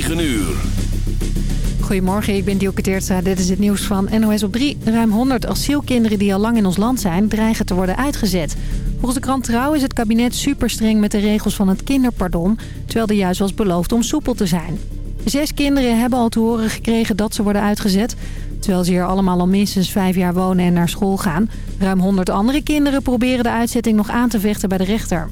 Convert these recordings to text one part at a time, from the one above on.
9 uur. Goedemorgen, ik ben Dielke Teertstra. Dit is het nieuws van NOS op 3. Ruim 100 asielkinderen die al lang in ons land zijn, dreigen te worden uitgezet. Volgens de krant Trouw is het kabinet super streng met de regels van het kinderpardon... terwijl er juist was beloofd om soepel te zijn. Zes kinderen hebben al te horen gekregen dat ze worden uitgezet... terwijl ze hier allemaal al minstens vijf jaar wonen en naar school gaan. Ruim 100 andere kinderen proberen de uitzetting nog aan te vechten bij de rechter.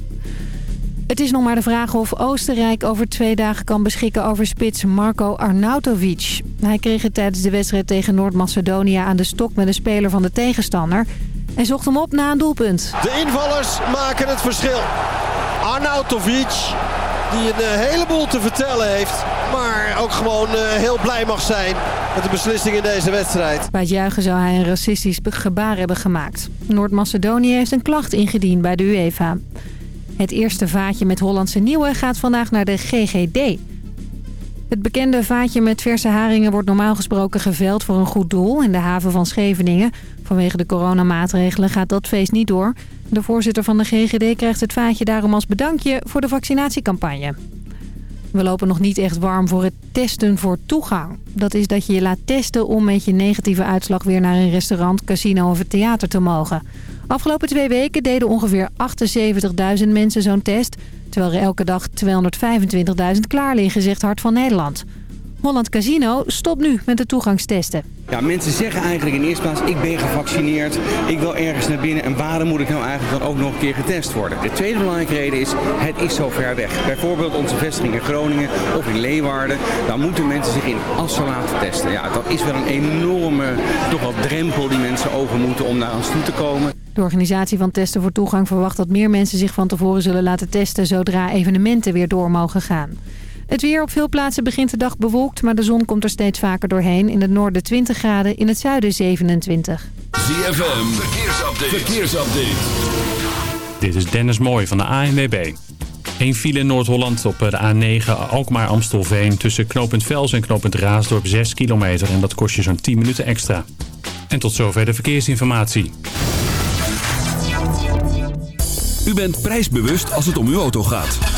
Het is nog maar de vraag of Oostenrijk over twee dagen kan beschikken over spits Marco Arnautovic. Hij kreeg het tijdens de wedstrijd tegen Noord-Macedonië aan de stok met een speler van de tegenstander. En zocht hem op na een doelpunt. De invallers maken het verschil. Arnautovic, die een eh, heleboel te vertellen heeft. Maar ook gewoon eh, heel blij mag zijn met de beslissing in deze wedstrijd. Bij het juichen zou hij een racistisch gebaar hebben gemaakt. Noord-Macedonië heeft een klacht ingediend bij de UEFA. Het eerste vaatje met Hollandse Nieuwe gaat vandaag naar de GGD. Het bekende vaatje met verse haringen wordt normaal gesproken geveld voor een goed doel in de haven van Scheveningen. Vanwege de coronamaatregelen gaat dat feest niet door. De voorzitter van de GGD krijgt het vaatje daarom als bedankje voor de vaccinatiecampagne. We lopen nog niet echt warm voor het testen voor toegang. Dat is dat je je laat testen om met je negatieve uitslag weer naar een restaurant, casino of het theater te mogen. Afgelopen twee weken deden ongeveer 78.000 mensen zo'n test... terwijl er elke dag 225.000 klaar liggen, zegt Hart van Nederland. Holland Casino stopt nu met de toegangstesten. Ja, mensen zeggen eigenlijk in eerste plaats, ik ben gevaccineerd, ik wil ergens naar binnen en waarom moet ik nou eigenlijk dan ook nog een keer getest worden? De tweede belangrijke reden is, het is zo ver weg. Bijvoorbeeld onze vestiging in Groningen of in Leeuwarden, daar moeten mensen zich in Assen laten testen. Ja, dat is wel een enorme, toch wel drempel die mensen over moeten om naar ons toe te komen. De organisatie van Testen voor Toegang verwacht dat meer mensen zich van tevoren zullen laten testen zodra evenementen weer door mogen gaan. Het weer op veel plaatsen begint de dag bewolkt, maar de zon komt er steeds vaker doorheen. In het noorden 20 graden, in het zuiden 27. ZFM, verkeersupdate. verkeersupdate. Dit is Dennis Mooij van de ANWB. Eén file in Noord-Holland op de A9 Alkmaar-Amstelveen... tussen knooppunt Vels en knooppunt Raasdorp 6 kilometer. En dat kost je zo'n 10 minuten extra. En tot zover de verkeersinformatie. U bent prijsbewust als het om uw auto gaat.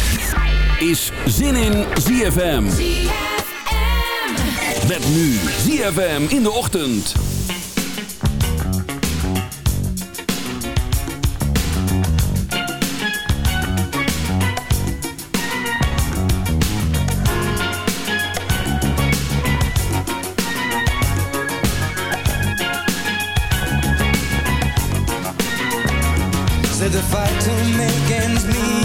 Is Zin in ZFM. Met nu ZFM in de ochtend. Said the fight to make ends meet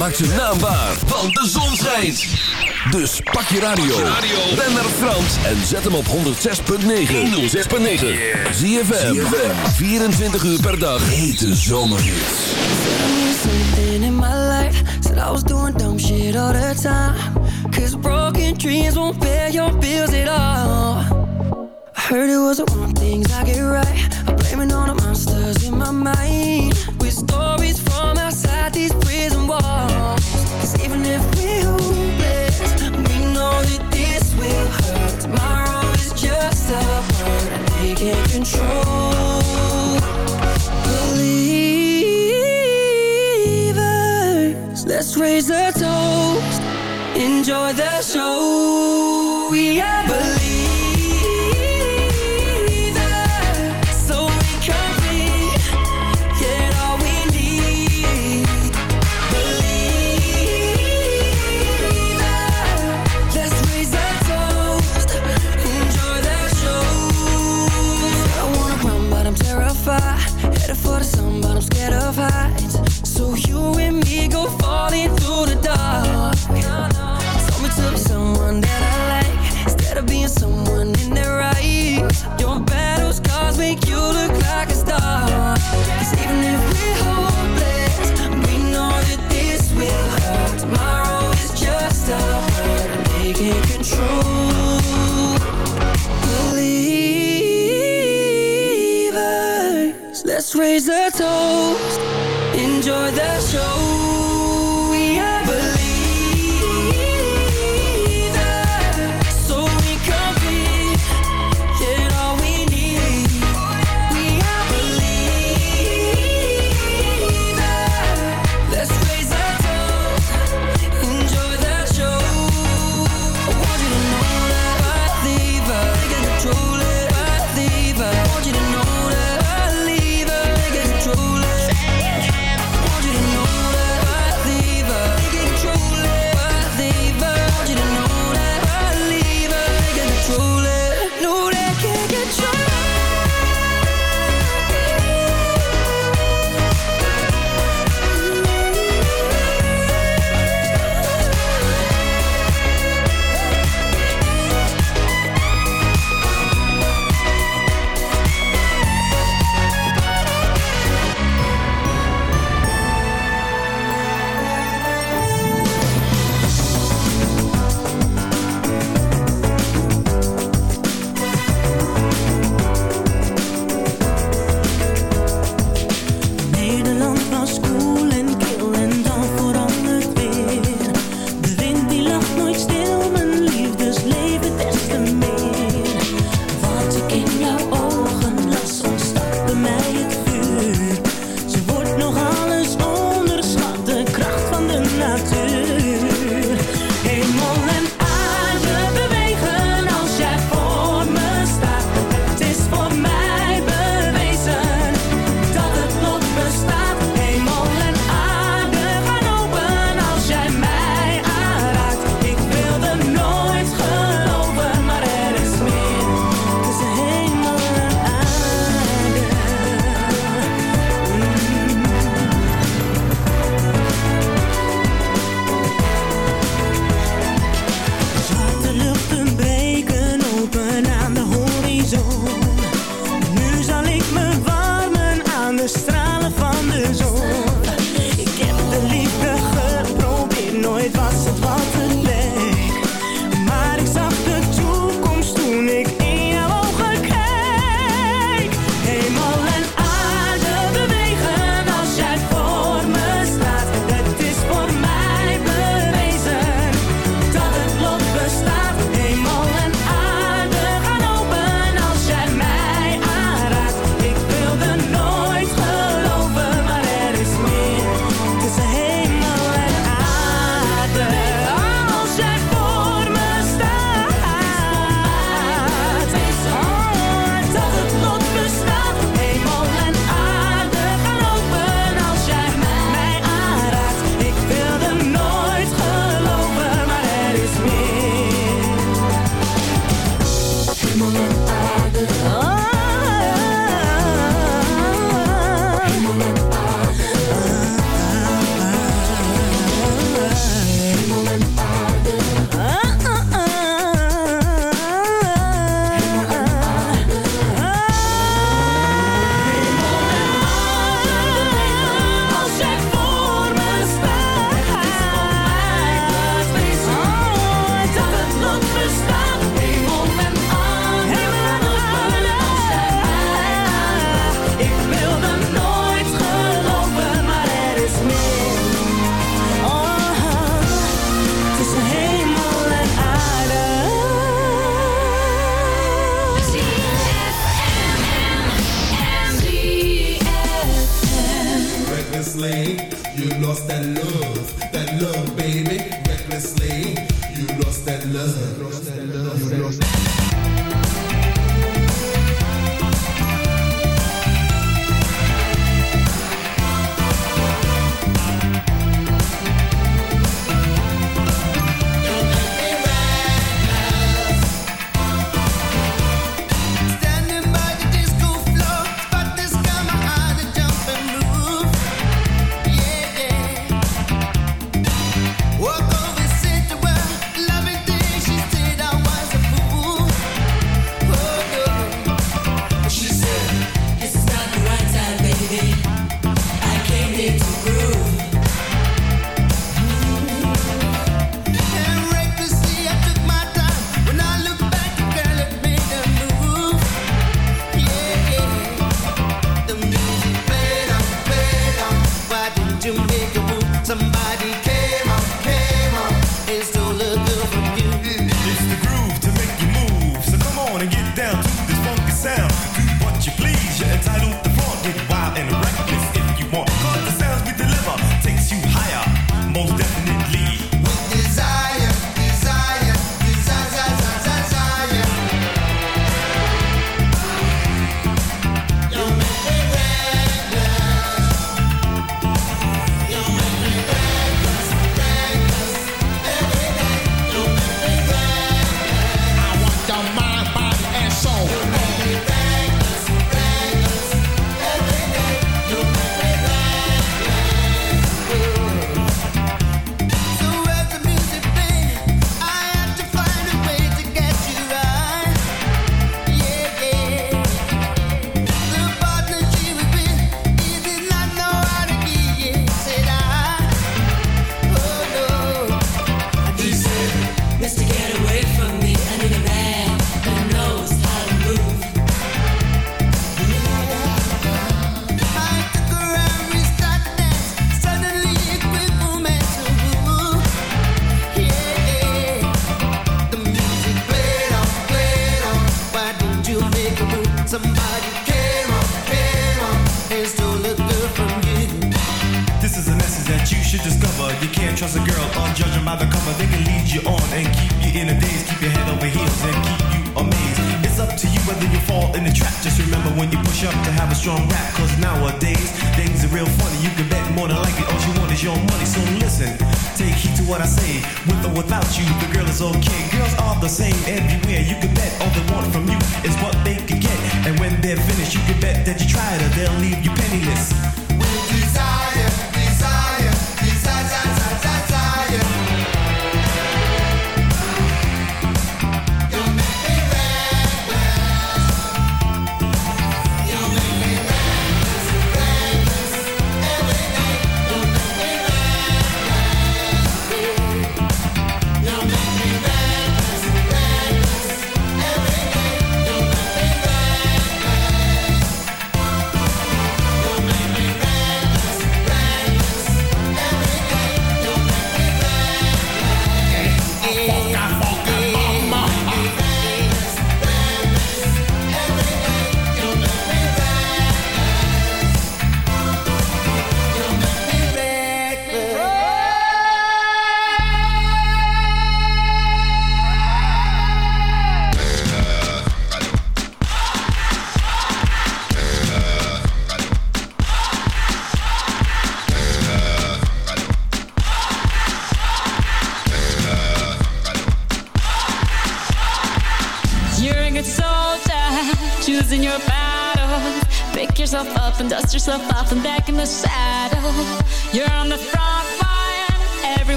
maakt zijn naam waar, want de zon schijnt. Dus pak je radio, ben naar Frans en zet hem op 106.9. 106.9. Zie je 24 uur per dag. Hete zomerhit. Something in said I was doing dumb shit all the time. Cause broken dreams won't pay your bills at all. I heard it was the wrong things I get right. I'm blaming on the monsters in my mind. The show. famílias.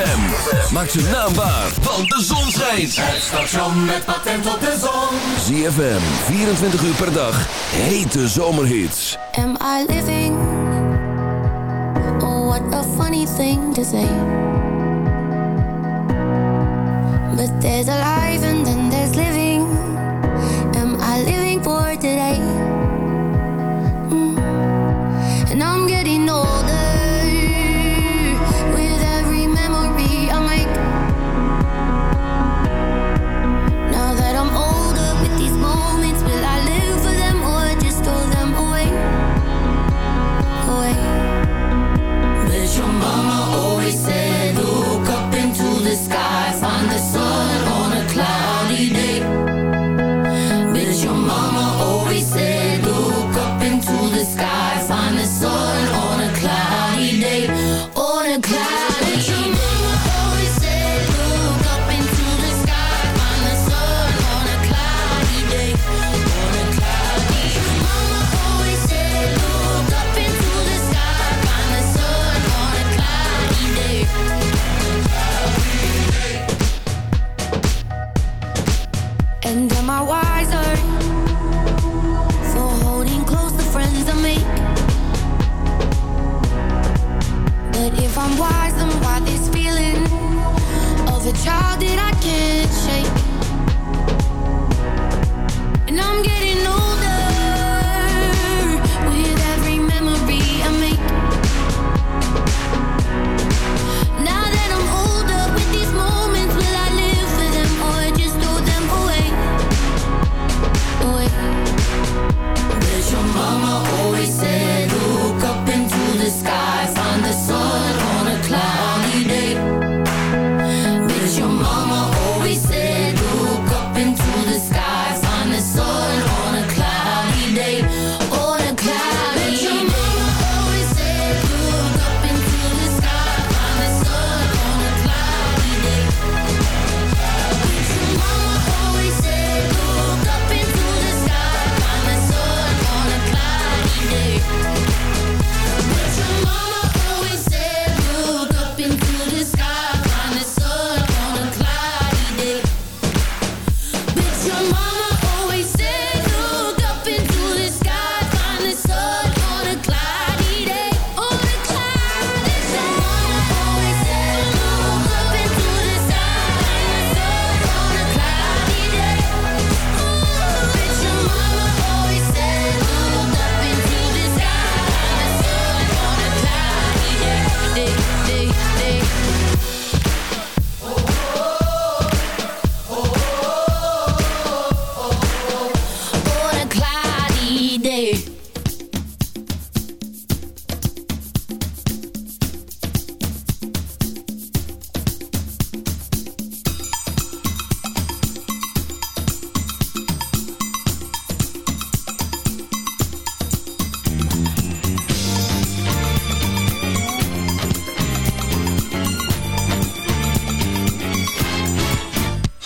ZFM. Maak ze naambaar, want de zon schijnt. Het station met patent op de zon. ZFM, 24 uur per dag. Hete zomerhits. Am I living? Oh, what a funny thing to say. But there's a.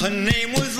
Her name was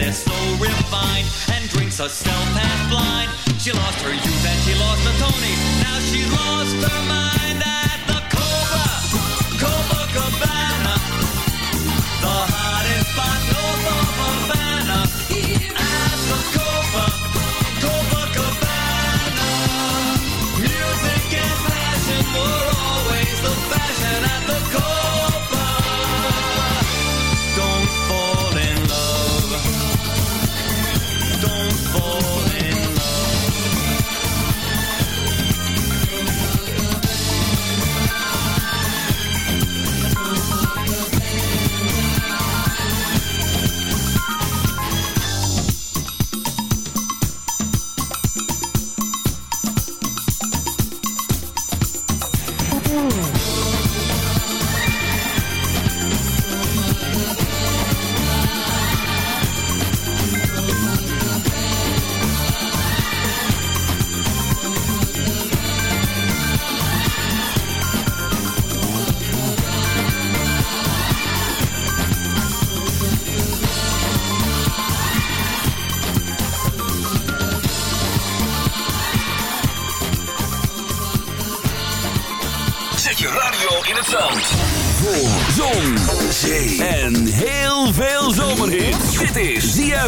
they're so refined, and drinks herself half blind. She lost her youth and she lost her Tony, now she lost her mind.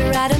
to write a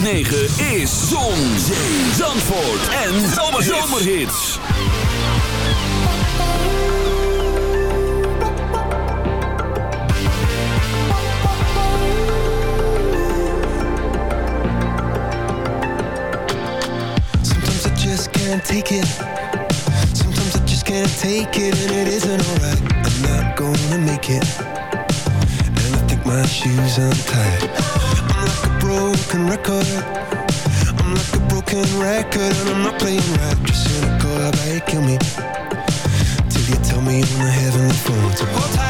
106.9 is Zon, Zee, Zandvoort en Zomerhits. Sometimes I just can't take it. Sometimes I just can't take it, and it isn't alright. I'm not gonna make it. And I think my shoes untied. Broken record. I'm like a broken record, and I'm not playing right. Just cynical, how about you kill me? Till you tell me on the heavenly phone to hold tight.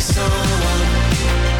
Someone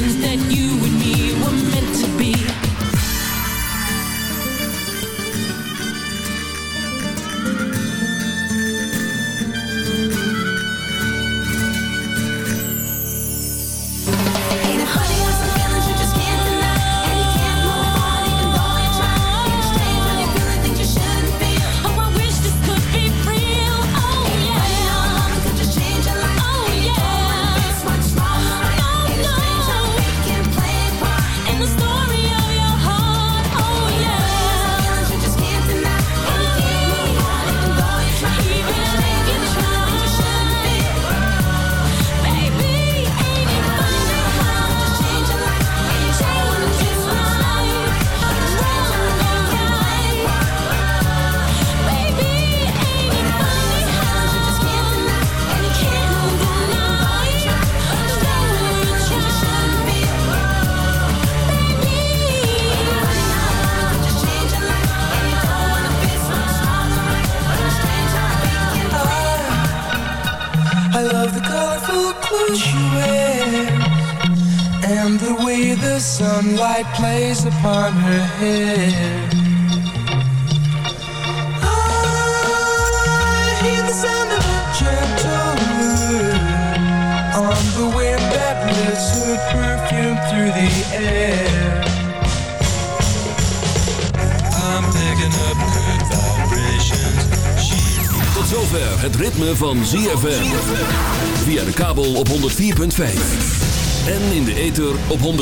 that you would